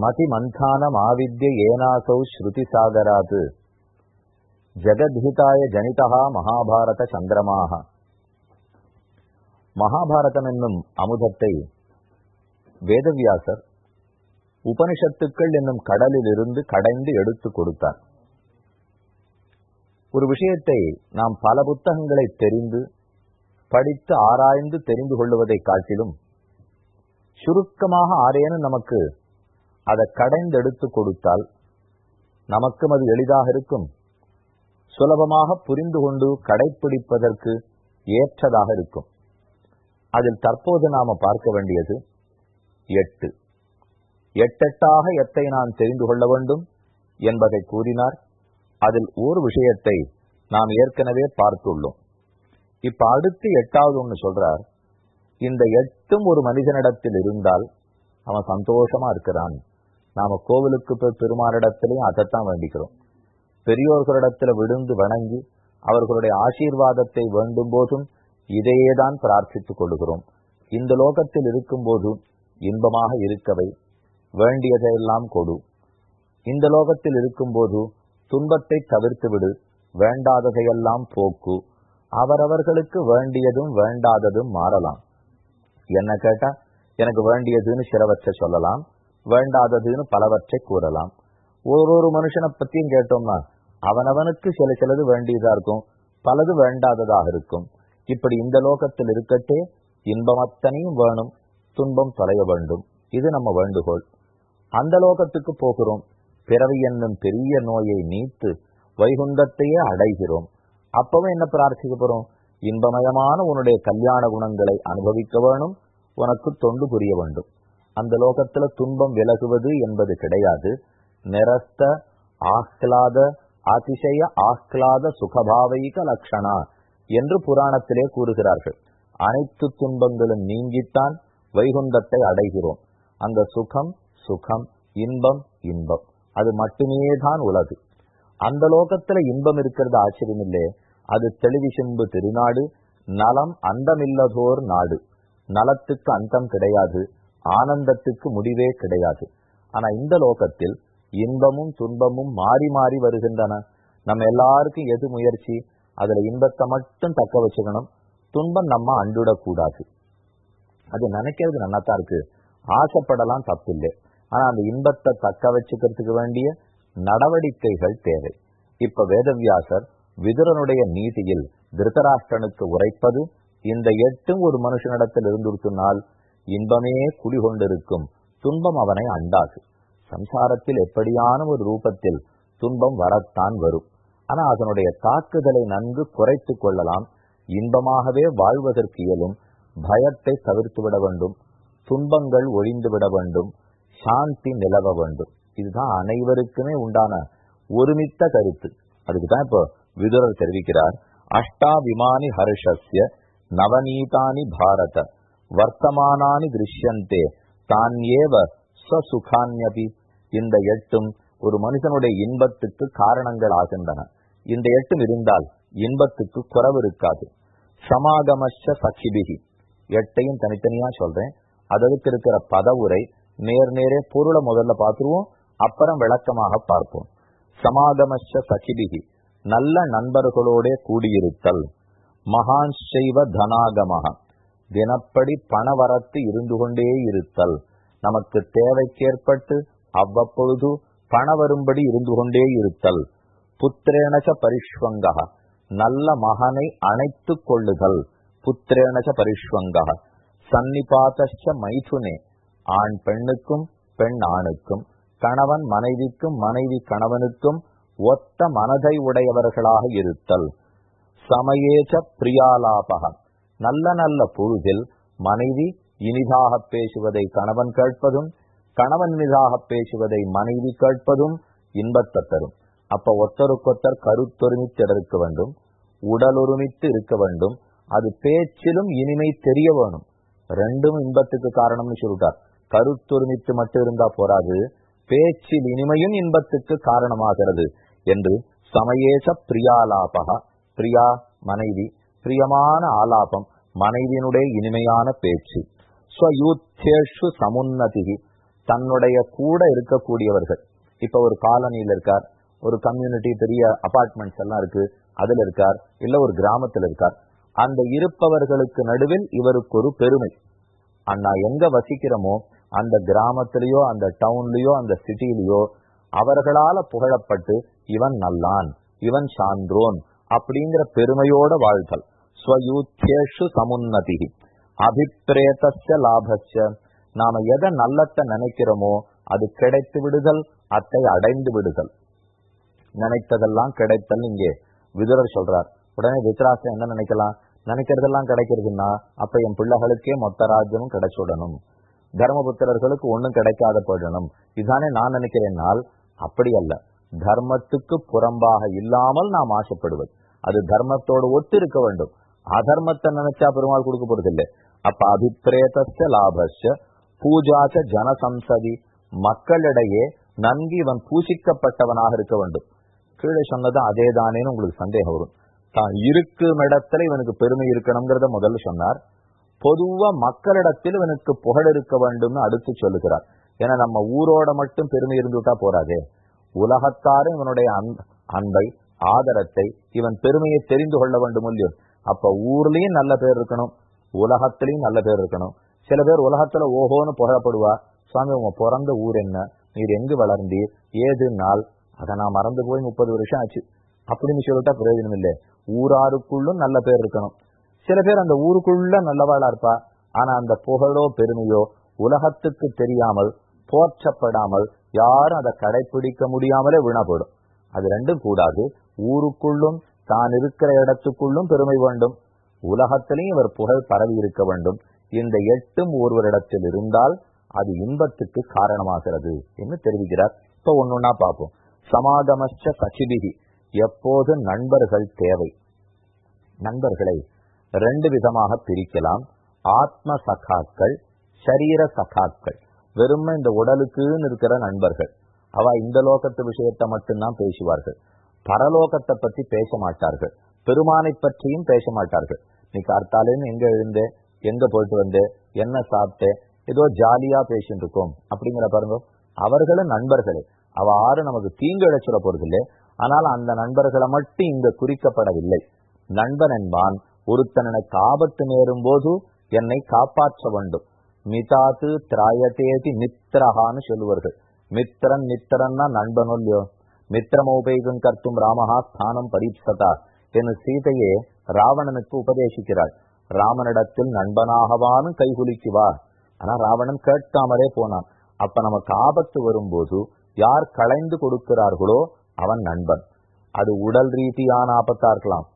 மதிமந்தானம் ஆவித்ய ஏனாசௌ ஸ்ருதி சாகராத் ஜெகத்ஹிதாய ஜனிதா மகாபாரத சந்திரமாக மகாபாரதம் என்னும் அமுதத்தை வேதவியாசர் உபனிஷத்துக்கள் என்னும் கடலிலிருந்து கடைந்து எடுத்து கொடுத்தார். ஒரு விஷயத்தை நாம் பல புத்தகங்களை தெரிந்து படித்து ஆராய்ந்து தெரிந்து கொள்வதை காட்டிலும் சுருக்கமாக ஆரேனும் நமக்கு அதை கடைந்தெடுத்து கொடுத்தால் நமக்கும் அது எளிதாக இருக்கும். சுலபமாக புரிந்து கொண்டு கடைப்பிடிப்பதற்கு ஏற்றதாக இருக்கும். அதில் தற்போது நாம பார்க்க வேண்டியது எட்டு. எட்டெட்டாக எத்தை நான் தெரிந்து கொள்ள வேண்டும் என்பதை கூறினார். அதில் ஒரு விஷயத்தை நாம் ஏற்கனவே பார்த்துள்ளோம். இப்ப அடுத்து எட்டாவது ஒன்று சொல்றார். இந்த எட்டும் ஒரு மனிதனிடத்தில் இருந்தால் அவன் சந்தோஷமா இருக்கிறான். நாம கோவிலுக்கு போய் பெருமானிடத்திலையும் அதைத்தான் வேண்டிக்கிறோம். பெரியோர்களிடத்துல விழுந்து வணங்கி அவர்களுடைய ஆசீர்வாதத்தை வேண்டும் போதும் இதையேதான் பிரார்த்தித்துக் கொள்கிறோம். இந்த லோகத்தில் இருக்கும் போதும் இன்பமாக இருக்கவை வேண்டியதையெல்லாம் கொடு. இந்த லோகத்தில் இருக்கும் போது துன்பத்தை தவிர்த்து விடு வேண்டாததையெல்லாம் போக்கு. அவரவர்களுக்கு வேண்டியதும் வேண்டாததும் மாறலாம். என்ன கேட்டா எனக்கு வேண்டியதுன்னு சிலவற்றை சொல்லலாம். வேண்டாததுன்னு பலவற்றை கூறலாம். ஒரு ஒரு மனுஷனை பத்தியும் கேட்டோம்னா அவனவனுக்கு சில சிலது வேண்டியதா இருக்கும் பலது வேண்டாததாக இருக்கும். இப்படி இந்த லோகத்தில் இருக்கட்டே இன்பம் அத்தனையும் வேணும் துன்பம் தொலைய வேண்டும். இது நம்ம வேண்டுகோள். அந்த லோகத்துக்கு போகிறோம் பிறவி என்னும் பெரிய நோயை நீத்து வைகுந்தத்தையே அடைகிறோம். அப்பவும் என்ன பிரார்த்திக்க போறோம்? இன்பமயமான உன்னுடைய கல்யாண குணங்களை அனுபவிக்க வேணும் உனக்கு தொண்டு புரிய வேண்டும். அந்த லோகத்துல துன்பம் விலகுவது என்பது கிடையாது. நிரஸ்த ஆஹ்லாத அதிசய ஆஹ்லாத சுகபாவைக லக்ஷணா என்று புராணத்திலே கூறுகிறார்கள். அனைத்து துன்பங்களும் நீங்கித்தான் வைகுந்தத்தை அடைகிறோம். அந்த சுகம் சுகம் இன்பம் இன்பம். அது மட்டுமே தான் உலகு. அந்த லோகத்துல இன்பம் இருக்கிறது ஆச்சரியம் அது அது தெளிவிசிம்பு திருநாடு. நலம் அந்தமில்லதோர் நாடு. நலத்துக்கு அந்தம் கிடையாது. ஆனந்தத்துக்கு முடிவே கிடையாது. ஆனா இந்த லோகத்தில் இன்பமும் துன்பமும் மாறி மாறி வருகின்றன. நம்ம எல்லாருக்கும் எது முயற்சி? அதுல இன்பத்தை மட்டும் தக்க வச்சுக்கணும். துன்பம் நம்ம அண்டுடக்கூடாது. அது நினைக்கிறது நல்லாத்தான் இருக்கு. ஆசைப்படலாம் தப்பில்லை. ஆனா அந்த இன்பத்தை தக்க வச்சுக்கிறதுக்கு வேண்டிய நடவடிக்கைகள் தேவை. இப்ப வேதவியாசர் விதுரனுடைய நீதியில் திருதராஷ்டனுக்கு உரைப்பது இந்த எட்டும் ஒரு மனுஷனிடத்தில் இருந்துருத்தினால் இன்பமே குடிகொண்டிருக்கும். துன்பம் அவனை அண்டாது. சம்சாரத்தில் எப்படியான ஒரு ரூபத்தில் துன்பம் வரத்தான் வரும். ஆனா அதனுடைய தாக்குதலை நன்கு குறைத்து கொள்ளலாம். இன்பமாகவே வாழ்வதற்கு இயலும். பயத்தை தவிர்த்து விட வேண்டும். துன்பங்கள் ஒழிந்து விட வேண்டும். சாந்தி நிலவ வேண்டும். இதுதான் அனைவருக்குமே உண்டான ஒருமித்த கருத்து. அதுக்குதான் இப்போ விதுரர் தெரிவிக்கிறார். அஷ்டா விமானி ஹர்ஷஸ்ய நவநீதானி பாரத. வர்த்தமானானி திருஷ்யந்தே. தான் ஏவ சசுகான்யபி இந்த எட்டும் ஒரு மனிதனுடைய இன்பத்துக்கு காரணங்கள் ஆகின்றன இந்த எட்டும் இருந்தால் இன்பத்துக்கு குறவு இருக்காது. சமாகமச்ச சகிபிகி. எட்டையும் தனித்தனியா சொல்றேன். அதற்கு இருக்கிற பதவுரை நேர் நேரே பொருளை முதல்ல பார்த்துருவோம் அப்புறம் விளக்கமாக பார்ப்போம். சமாகமச்ச சகிபிகி. நல்ல நண்பர்களோட கூடியிருத்தல். மகான் செய்வ தனாகமாக தினப்படி பணவரத்து இருந்து கொண்டே இருத்தல். நமக்கு தேவைக்கேற்பட்டு அவ்வப்பொழுது பண வரும்படி இருந்து கொண்டே இருத்தல். புத்திரேணச பரிஷ்வங்கா நல்ல மகனை அணைத்து கொள்ளுதல். புத்திரேணச பரிஷ்வங்கா சன்னிபாத்த மைதுனே. ஆண் பெண்ணுக்கும் பெண் ஆணுக்கும் கணவன் மனைவிக்கும் மனைவி கணவனுக்கும் ஒத்த மனதை உடையவர்களாக இருத்தல். சமயேச்ச பிரியாலாபகம் நல்ல நல்ல பொழுதில் மனைவி இனிதாக பேசுவதை கணவன் கேட்பதும் கணவன் இனிதாக பேசுவதை மனைவி கேட்பதும் இன்பத்தை தரும். அப்ப ஒத்தருக்கொத்தர் கருத்தொருமித்து இருக்க வேண்டும் உடல் ஒருமித்து இருக்க வேண்டும் அது பேச்சிலும் இனிமை தெரிய வேணும். ரெண்டும் இன்பத்துக்கு காரணம்னு சொல்லிட்டார் கருத்தொருமித்து மட்டும் இருந்தா போராது பேச்சில் இனிமையும் இன்பத்துக்கு காரணமாகிறது என்று சமயேச பிரியாலாபகா பிரியா மனைவி பிரியமான ஆலாபம் மனைவியினுடைய இனிமையான பேச்சு. ஸ்வயூத்தேஷு சமுன்னதிகி. தன்னுடைய கூட இருக்கக்கூடியவர்கள். இப்ப ஒரு காலனியில் இருக்கார். ஒரு கம்யூனிட்டி பெரிய அபார்ட்மெண்ட்ஸ் எல்லாம் இருக்கு. அதுல இருக்கார். இல்ல ஒரு கிராமத்தில் இருக்கார். அந்த இருப்பவர்களுக்கு நடுவில் இவருக்கு ஒரு பெருமை. அண்ணா எங்க வசிக்கிறோமோ அந்த கிராமத்திலேயோ அந்த டவுன்லயோ அந்த சிட்டிலேயோ அவர்களால புகழப்பட்டு இவன் நல்லான் இவன் சான்றோன் அப்படிங்கிற பெருமையோட வாழ்தல் ஸ்வயூத்தேஷு சமுன்னதி அபிப்பிரேத்த லாபஸ்ய. நாம எதை நல்லத்தை நினைக்கிறோமோ அது கிடைத்து விடுதல் அத்தை அடைந்து விடுதல். நினைத்ததெல்லாம் கிடைத்தல் இங்கே விதுரர் சொல்றார். உடனே வித்ராசன் என்ன நினைக்கலாம்? நினைக்கிறதெல்லாம் கிடைக்கிறதுன்னா அப்ப என் பிள்ளைகளுக்கே மொத்த ராஜ்யமும் கிடைச்சுடணும். தர்மபுத்திரர்களுக்கு ஒன்றும் கிடைக்காத போயிடணும். இதுதானே நான் நினைக்கிறேன்னால் அப்படி அல்ல. தர்மத்துக்கு புறம்பாக இல்லாமல் நாம் ஆசைப்படுவது. அது தர்மத்தோடு ஒத்து இருக்க வேண்டும். அதர்மத்தை நினைச்சா பெருமாள் கொடுக்க போறதில்லை. அப்ப அபிப்பிரேதஸ்ய லாபஸ்ய பூஜாச்ச ஜனசம்சதி மக்களிடையே நன்கு இவன் பூசிக்கப்பட்டவனாக இருக்க வேண்டும். கீழே சொன்னது அதே தானேன்னு உங்களுக்கு சந்தேகம் வரும். தான் இருக்கும் இடத்துல இவனுக்கு பெருமை இருக்கணுங்கிறத முதல்ல சொன்னார். பொதுவா மக்களிடத்தில் இவனுக்கு புகழ் இருக்க வேண்டும்னு அடுத்து சொல்லுகிறார். ஏன்னா நம்ம ஊரோட மட்டும் பெருமை இருந்துட்டா போறாதே. உலகத்தாரும் இவனுடைய அன்பை ஆதரத்தை இவன் பெருமையை தெரிந்து கொள்ள வேண்டும் இல்லையோ? அப்ப ஊர்லயும் நல்ல பேர் இருக்கணும். உலகத்திலையும் நல்ல பேர் இருக்கணும். சில பேர் உலகத்துல ஓஹோன்னு புகழப்படுவா. சுவாமி உங்க பிறந்த ஊர் என்ன? நீர் எங்கு வளர்ந்தீர்? ஏது நாள்? அதை நான் மறந்து போய் முப்பது வருஷம் ஆச்சு. அப்படின்னு சொல்லிட்டா பிரயோஜனம் இல்லை. ஊராருக்குள்ளும் நல்ல பேர் இருக்கணும். சில பேர் அந்த ஊருக்குள்ள நல்லவாளா இருப்பா. ஆனா அந்த புகழோ பெருமையோ உலகத்துக்கு தெரியாமல் போற்றப்படாமல் யாரும் அதை கடைபிடிக்க முடியாமலே வீணாப்படும் போயிடும். அது ரெண்டும் கூடாது. ஊருக்குள்ளும் தான் இருக்கிற இடத்துக்குள்ளும் பெருமை வேண்டும். உலகத்திலையும் இவர் புகழ் பரவி இருக்க வேண்டும். இந்த எட்டும் ஒருவரிடத்தில் இருந்தால் அது இன்பத்துக்கு காரணமாகிறது என்று தெரிவிக்கிறார். இப்ப ஒன்னொன்னா பார்ப்போம். சமாகமச்ச கசிபிகி எப்போது நண்பர்கள் தேவை? நண்பர்களை ரெண்டு விதமாக பிரிக்கலாம். ஆத்ம சகாக்கள் சரீர சகாக்கள். வெறும இந்த உடலுக்குன்னு இருக்கிற நண்பர்கள். அவ இந்த லோகத்து விஷயத்தை மட்டும்தான் பேசுவார்கள். பரலோகத்தை பத்தி பேச மாட்டார்கள் பெருமானை பற்றியும் பேச மாட்டார்கள் நீ கார்த்தாலேன்னு எங்க எழுந்தே எங்க போயிட்டு வந்தே என்ன சாப்பிட்டே ஏதோ ஜாலியா பேசிட்டு இருக்கோம் அப்படிங்கிற பாருங்க. அவர்களும் நண்பர்களே. அவ ஆறு நமக்கு தீங்கு இழைச்சிட போறதில்லை. ஆனால் அந்த நண்பர்களை மட்டும் இங்க குறிக்கப்படவில்லை. நண்பன் என்பான். ஒருத்தன் எனக்கு ஆபத்து நேரும் போது என்னை காப்பாற்ற வேண்டும். மிதாத்து திராயத்தேதி மித்திரஹான்னு சொல்லுவார்கள். மித்திரன் மித்திரன்னா நண்பனும் இல்லையோ? மித்திரமோபேகம் கர்த்தும் ராமஹா ஸ்தானம் பரீட்சதா என்று சீதையே ராவணனுக்கு உபதேசிக்கிறாள். ராமனிடத்தில் நண்பனாகவான்னு கைகுலிக்குவா ஆனா ராவணன் கேட்காமலே போனான். அப்ப நமக்கு ஆபத்து வரும்போது யார் களைந்து கொடுக்கிறார்களோ அவன் நண்பன். அது உடல் ரீதியான ஆபத்தா இருக்கலாம்.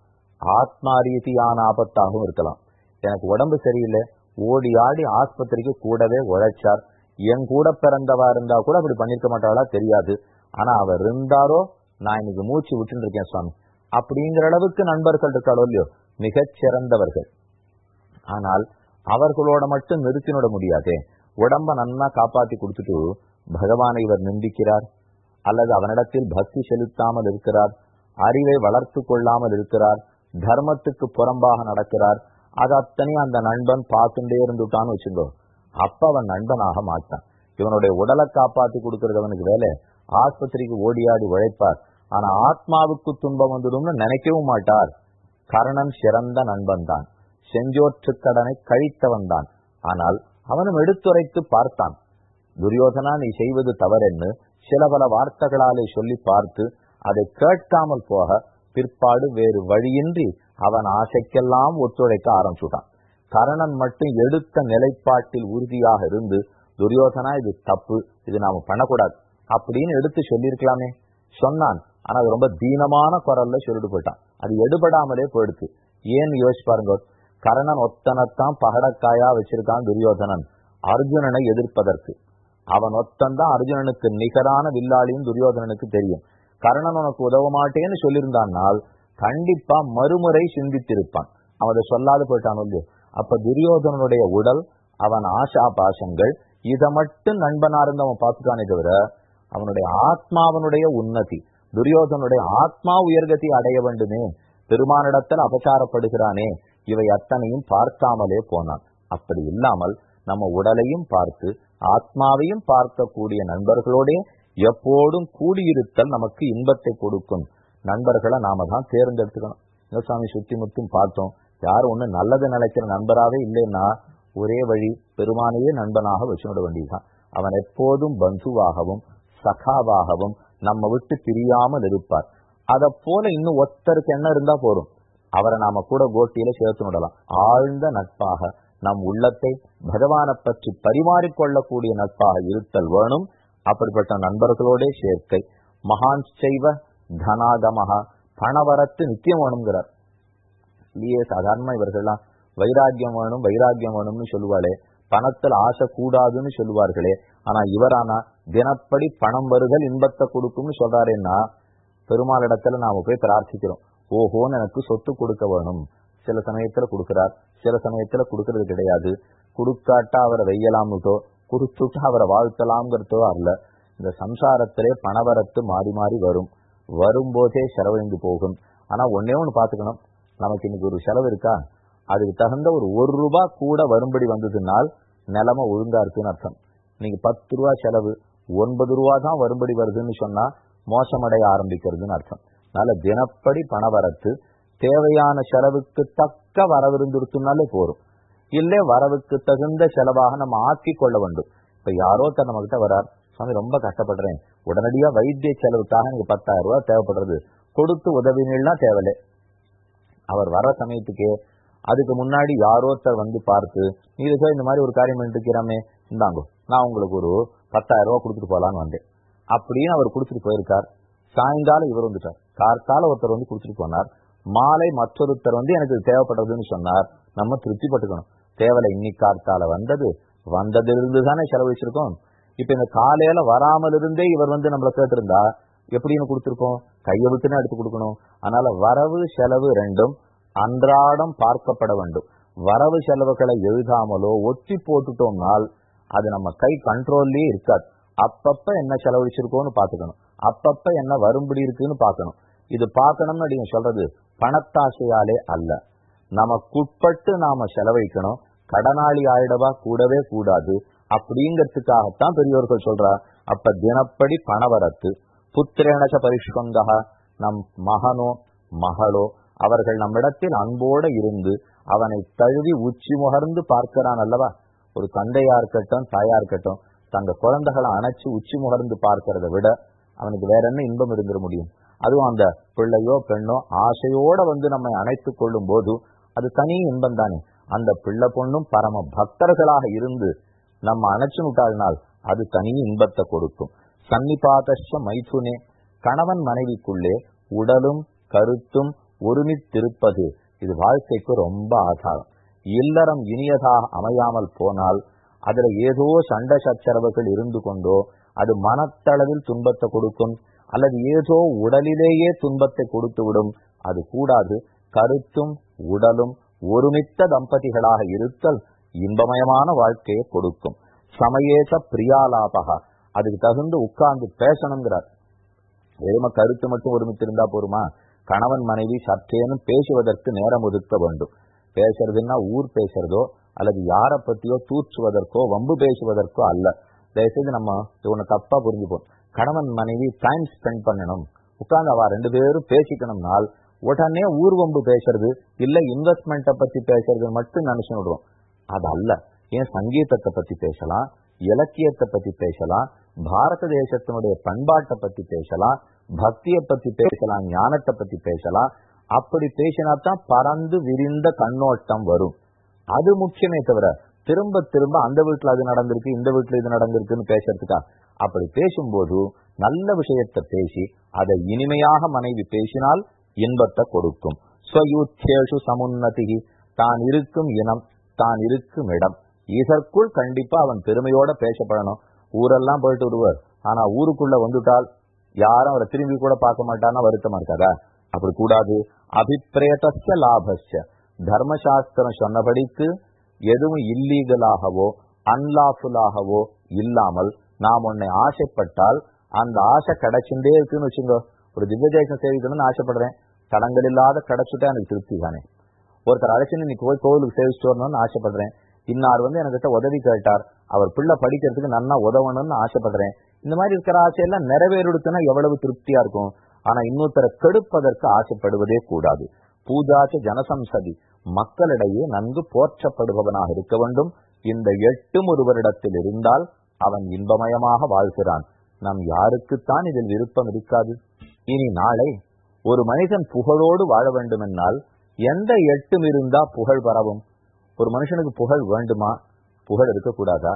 ஆத்மா ரீதியான ஆபத்தாகவும் இருக்கலாம். எனக்கு உடம்பு சரியில்லை. ஓடி ஆடி ஆஸ்பத்திரிக்கு கூடவே உழைச்சார். என் கூட பிறந்தவா இருந்தா கூட அப்படி பண்ணிருக்க மாட்டாளா தெரியாது. ஆனா அவர் இருந்தாரோ? நான் இன்னைக்கு மூச்சு விட்டு இருக்கேன் சுவாமி. அப்படிங்கிற அளவுக்கு நண்பர்கள் இருக்காளோ இல்லையோ? மிகச் சிறந்தவர்கள் ஆனால் அவர்களோட மட்டும் நிறுத்தினோட முடியாதே. உடம்ப நன்னா காப்பாத்தி கொடுத்துட்டு பகவானை இவர் நிந்திக்கிறார். அல்லது அவனிடத்தில் பக்தி செலுத்தாமல் இருக்கிறார். அறிவை வளர்த்து கொள்ளாமல் இருக்கிறார். தர்மத்துக்கு புறம்பாக நடக்கிறார். அது அத்தனையும் அந்த நண்பன் பார்த்துட்டே இருந்துட்டான்னு வச்சுக்கோ. அப்ப அவன் நண்பனாக மாட்டான். இவனுடைய உடலை காப்பாத்தி கொடுக்கறது அவனுக்கு வேலை ஆஸ்பத்திரிக்கு ஓடியாடி உழைப்பார். ஆனா ஆத்மாவுக்கு துன்பம் வந்துடும்னு நினைக்கவும் மாட்டார். கர்ணன் சிறந்த நண்பன் தான். செஞ்சோற்று கடனை கழித்தவன் தான். ஆனால் அவனும் எடுத்துரைத்து பார்த்தான். துரியோதனா நீ செய்வது தவறென்னு சில பல வார்த்தைகளாலே சொல்லி பார்த்து அதை கேட்காமல் போக பிற்பாடு வேறு வழியின்றி அவன் ஆசைக்கெல்லாம் ஒத்துழைக்க ஆரம்பிச்சுட்டான். கரணன் மட்டும் எடுத்த நிலைப்பாட்டில் உறுதியாக இருந்து துரியோதனா இது தப்பு. இது நாம பண்ணக்கூடாது. அப்படின்னு எடுத்து சொல்லியிருக்கலாமே. சொன்னான். ஆனா அது ரொம்ப தீனமான குரல்ல சொல்லிட்டு போயிட்டான். அது எடுபடாமலே போயிடுச்சு. ஏன்னு யோசிச்சு பாருங்க. கரணன் ஒத்தனைத்தான் பகடக்காயா வச்சிருக்கான் துரியோதனன். அர்ஜுனனை எதிர்ப்பதற்கு. அவன் ஒத்தன்தான் அர்ஜுனனுக்கு நிகரான வில்லாளியும் துரியோதனனுக்கு தெரியும். கர்ணன் உனக்கு உதவ மாட்டேன்னு சொல்லியிருந்தானால் கண்டிப்பா மறுமுறை சிந்தித்திருப்பான். அவன் அதை சொல்லாது போயிட்டான் இல்லையோ. அப்ப துரியோதனனுடைய உடல் அவன் ஆசா பாசங்கள் இதை மட்டும் நண்பனா இருந்து அவன் பார்த்துட்டானே தவிர அவனுடைய ஆத்மாவனுடைய உன்னதி. துரியோதனுடைய ஆத்மா உயர்கதி அடைய வேண்டுமே. பெருமானிடத்தில் அபசாரப்படுகிறானே இவை அத்தனையும் பார்க்காமலே போனான். அப்படி இல்லாமல் நம்ம உடலையும் பார்த்து ஆத்மாவையும் பார்க்கக்கூடிய நண்பர்களோடே எப்போதும் கூடியிருத்தல் நமக்கு இன்பத்தை கொடுக்கும். நண்பர்களை நாம தான் தேர்ந்தெடுத்துக்கணும். சிவசாமி சுத்தி முத்தும் பார்த்தோம். யார் ஒண்ணு நல்லது நினைக்கிற நண்பராகவே இல்லைன்னா ஒரே வழி பெருமானையே நண்பனாக வச்சுவிட வேண்டியதுதான். அவன் எப்போதும் பந்துவாகவும் சகாவாகவும் நம்ம விட்டு பிரியாமல் இருப்பார். அத போல இன்னும் ஒத்தருக்கு என்ன இருந்தா போறோம் அவரை நாம கூட கோட்டியில சேர்த்து விடலாம். ஆழ்ந்த நட்பாக நம் உள்ளத்தை பகவானை பற்றி பரிமாறிக்கொள்ளக்கூடிய நட்பாக இருத்தல் வேணும். அப்படிப்பட்ட நண்பர்களோட சேர்க்கை. மகான் செய்வ தனாகமகா பணவரத்து நித்தியம் வேணுங்கிறார் இல்லையே சாதாரணமா இவர்கள்லாம் வைராக்கியம் வேணும் வைராக்கியம் வேணும்னு சொல்லுவாளே. பணத்தில் ஆசை கூடாதுன்னு சொல்லுவார்களே. ஆனா இவரானா தினப்படி பணம் வருதல் இன்பத்தை கொடுக்கும்னு சொல்றாருன்னா பெருமாள் இடத்துல நாம போய் பிரார்த்திக்கிறோம். ஓஹோன்னு எனக்கு சொத்து கொடுக்க வேணும். சில சமயத்துல கொடுக்கிறார். சில சமயத்துல கொடுக்கறது கிடையாது. கொடுக்காட்டா அவரை வெய்யலாம்னுட்டோ கொடுத்துட்டா அவரை வாழ்த்தலாம்ங்கிறதோ அல்ல. இந்த சம்சாரத்திலே பணவரத்து மாறி மாறி வரும். வரும்போதே செலவழிந்து போகும். ஆனா ஒன்னே ஒன்று பாத்துக்கணும் நமக்கு இன்னைக்கு ஒரு செலவு இருக்கா? அதுக்கு தகுந்த ஒரு ஒரு ரூபாய் கூட வரும்படி வந்ததுனால் நிலமை ஒழுங்கா இருக்குன்னு அர்த்தம். நீங்க பத்து ரூபா செலவு ஒன்பது ரூபா தான் வரும்படி வருதுன்னு சொன்னா மோசமடைய ஆரம்பிக்கிறதுன்னு அர்த்தம். அதனால தினப்படி பண வரத்து தேவையான செலவுக்கு தக்க வரவிருந்துருத்துனாலே போரும். இல்லை வரவுக்கு தகுந்த செலவாக நம்ம ஆக்கி கொள்ள வேண்டும். இப்ப யாரோ தன் நம்ம கிட்ட வரார் சுவாமி ரொம்ப கஷ்டப்படுறேன். உடனடியா வைத்திய செலவுக்காக எனக்கு பத்தாயிரம் ரூபாய் தேவைப்படுறது. கொடுத்து உதவினா தேவையில்லை. அவர் வர சமயத்துக்கே அதுக்கு முன்னாடி யாரோத்தர் வந்து பார்த்து நீ சார் இந்த மாதிரி ஒரு காரியம் பண்ணிருக்கிறாமே இந்தாங்கோ நான் உங்களுக்கு ஒரு பத்தாயிரம் ரூபா கொடுத்துட்டு போகலான்னு வந்தேன். அப்படின்னு அவர் கொடுத்துட்டு போயிருக்கார். சாயங்காலம் இவர் வந்துட்டார். கார்த்தால ஒருத்தர் வந்து கொடுத்துட்டு போனார். மாலை மற்றொருத்தர் வந்து எனக்கு தேவைப்படுறதுன்னு சொன்னார். நம்ம திருப்தி பட்டுக்கணும் தேவையில்ல இன்னைக்கு கார்த்தால வந்தது. வந்ததிலிருந்து தானே செலவழிச்சிருக்கோம். இப்ப இந்த காலையில வராமல் இருந்தே இவர் வந்து நம்மள கேட்டிருந்தா எப்படின்னு கொடுத்துருக்கோம்? கையை எடுத்து கொடுக்கணும். அதனால வரவு செலவு ரெண்டும் அன்றாடம் பார்க்கப்பட வேண்டும். வரவு செலவுகளை எழுதாமலோ ஒத்தி போட்டுட்டோம்னால் அது நம்ம கை கண்ட்ரோல்லே இருக்காது. அப்பப்ப என்ன செலவழிச்சிருக்கோம்னு பாத்துக்கணும் அப்பப்ப என்ன வரும்படி இருக்குன்னு பாக்கணும் இது பார்க்கணும்னு நீங்க சொல்றது பணத்தாசையாலே அல்ல. நமக்குட்பட்டு நாம செலவழிக்கணும். கடனாளி ஆயிடவா கூடவே கூடாது. அப்படிங்கிறதுக்காகத்தான் பெரியவர்கள் சொல்றா அப்ப தினப்படி பணவரத்து புத்திரேனச பரிஷ்கந்தகா நம் மகனோ மகளோ அவர்கள் நம்மிடத்தில் அன்போட இருந்து அவனை தழுவி உச்சி முகர்ந்து பார்க்கிறான் அல்லவா? ஒரு தந்தையா இருக்கட்டும் தாயா இருக்கட்டும் தங்க குழந்தைகளை அணைச்சு உச்சி முகர்ந்து பார்க்கறத விட அவனுக்கு வேற என்ன இன்பம் இருந்துட முடியும்? அதுவும் அந்த பிள்ளையோ பெண்ணோ ஆசையோட வந்து நம்மை அணைத்து கொள்ளும் போது அது தனி இன்பம் தானே. அந்த பிள்ளை பொண்ணும் பரம பக்தர்களாக இருந்து நம்ம அணைச்சு விட்டாள்னால் அது தனி இன்பத்தை கொடுக்கும். சன்னிபாதஷ மைதுனே கணவன் மனைவிக்குள்ளே உடலும் கருத்தும் ஒருமித்திருப்பது. இது வாழ்க்கைக்கு ரொம்ப ஆதாரம். இல்லறம் இனியதாக அமையாமல் போனால் அதுல ஏதோ சண்டை சச்சரவுகள் இருந்து கொண்டோ அது மனத்தளவில் துன்பத்தை கொடுக்கும் அல்லது ஏதோ உடலிலேயே துன்பத்தை கொடுத்து விடும் அது கூடாது. கருத்தும் உடலும் ஒருமித்த தம்பதிகளாக இருத்தல் இன்பமயமான வாழ்க்கையை கொடுக்கும். சமயேச பிரியாலாபகா. அதுக்கு தகுந்து உட்கார்ந்து பேசணுங்கிறார். வெறும கருத்து மட்டும் ஒருமித்திருந்தா போருமா? கணவன் மனைவி சற்றேனும் பேசுவதற்கு நேரம் ஒதுக்க வேண்டும். பேசுறதுன்னா ஊர் பேசுறதோ அல்லது யாரை பத்தியோ தூற்றுவதற்கோ வம்பு பேசுவதற்கோ அல்ல. தயவுசெய்து நம்ம இவனை தப்பா புரிஞ்சுப்போம். கணவன் மனைவி டைம் ஸ்பெண்ட் பண்ணணும். உட்கார்ந்து அவ ரெண்டு பேரும் பேசிக்கணும்னால் உடனே ஊர் வம்பு பேசுறது இல்ல இன்வெஸ்ட்மெண்ட்டை பத்தி பேசுறது மட்டும் நினைச்சு விடுவோம். அது அல்ல. ஏன் சங்கீதத்தை பத்தி பேசலாம்? இலக்கியத்தை பத்தி பேசலாம்? பாரத தேசத்தினுடைய பண்பாட்டை பத்தி பேசலாம்? பக்தியை பத்தி பேசலாம் ஞானத்தை பத்தி பேசலாம். அப்படி பேசினா தான் பறந்து விரிந்த கண்ணோட்டம் வரும். அது முக்கியமே தவிர திரும்ப திரும்ப அந்த வீட்டுல அது நடந்திருக்கு இந்த வீட்டுல இது நடந்திருக்குன்னு பேசுறதுக்கா? அப்படி பேசும்போது நல்ல விஷயத்தை பேசி அதை இனிமையாக மனைவி பேசினால் இன்பத்தை கொடுக்கும். ஸ்வயூத்தேஷு சமுன்னதி தான் இருக்கும் இனம் தான் இருக்கும் இடம். இதற்குள் கண்டிப்பா அவன் பெருமையோட பேசப்படணும். ஊரெல்லாம் போயிட்டு வருவார். ஆனா ஊருக்குள்ள வந்துட்டால் யாரும் அவரை திரும்பி கூட பார்க்க மாட்டான்னா வருத்தமா இருக்காதா? அப்படி கூடாது. அபிப்பிரேத்த லாபஸ்ய. தர்மசாஸ்திரம் சொன்னபடிக்கு எதுவும் இல்லீகலாகவோ அன்லாஃபுல்லாகவோ இல்லாமல் நாம் உன்னை ஆசைப்பட்டால் அந்த ஆசை கிடைச்சுட்டே இருக்குன்னு வச்சுங்க. ஒரு திவ்யதேசம் சேவிக்கணும்னு ஆசைப்படுறேன். தடங்கள் இல்லாத கிடைச்சுட்டா எனக்கு திருப்தி தானே ஒருத்தர் அழைச்சுன்னு இன்னைக்கு போய் கோவிலுக்கு சேவிச்சுட்டு வரணும்னு ஆசைப்படுறேன். இன்னார் வந்து என்கிட்ட உதவி கேட்டார். அவர் பிள்ளை படிக்கிறதுக்கு நன்னா உதவணும்னு ஆசைப்படுறேன். இந்த மாதிரி இருக்கிற ஆசையெல்லாம் நிறைவேறுடுத்துனா எவ்வளவு திருப்தியா இருக்கும்? ஆனா இன்னொருத்தரை கெடுப்பதற்கு ஆசைப்படுவதே கூடாது. பூஜாச்ச ஜனசம்சதி. மக்களிடையே நன்கு போற்றப்படுபவனாக இருக்க வேண்டும். இந்த எட்டும் ஒருவரிடத்தில் இருந்தால் அவன் இன்பமயமாக வாழ்கிறான். நம் யாருக்குத்தான் இதில் விருப்பம் இருக்காது. இனி நாளை ஒரு மனிதன் புகழோடு வாழ வேண்டுமென்றால் எந்த எட்டும் இருந்தா புகழ் பரவும்? ஒரு மனுஷனுக்கு புகழ் வேண்டுமா? புகழ் இருக்கக்கூடாதா?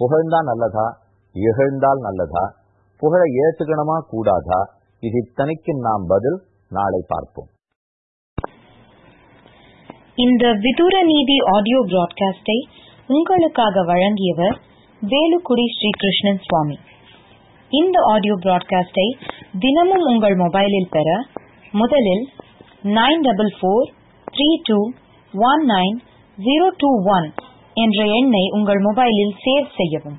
புகழ்ந்தா நல்லதா? இகழ்ந்தால் நல்லதா? புகழை ஏற்றுக்கணுமா? கூடாதா? இது இத்தனைக்கும் நாம் பதில் நாளை பார்ப்போம். இந்த விதூர நீதி ஆடியோ பிராட்காஸ்டை உங்களுக்காக வழங்கியவர் வேலுக்குடி ஸ்ரீ கிருஷ்ணன் சுவாமி. இந்த ஆடியோ பிராட்காஸ்டை தினமும் உங்கள் மொபைலில் பெற முதலில் nine double four three two one nine zero two one என்ற எண்ணை உங்கள் மொபைலில் சேவ் செய்யவும்.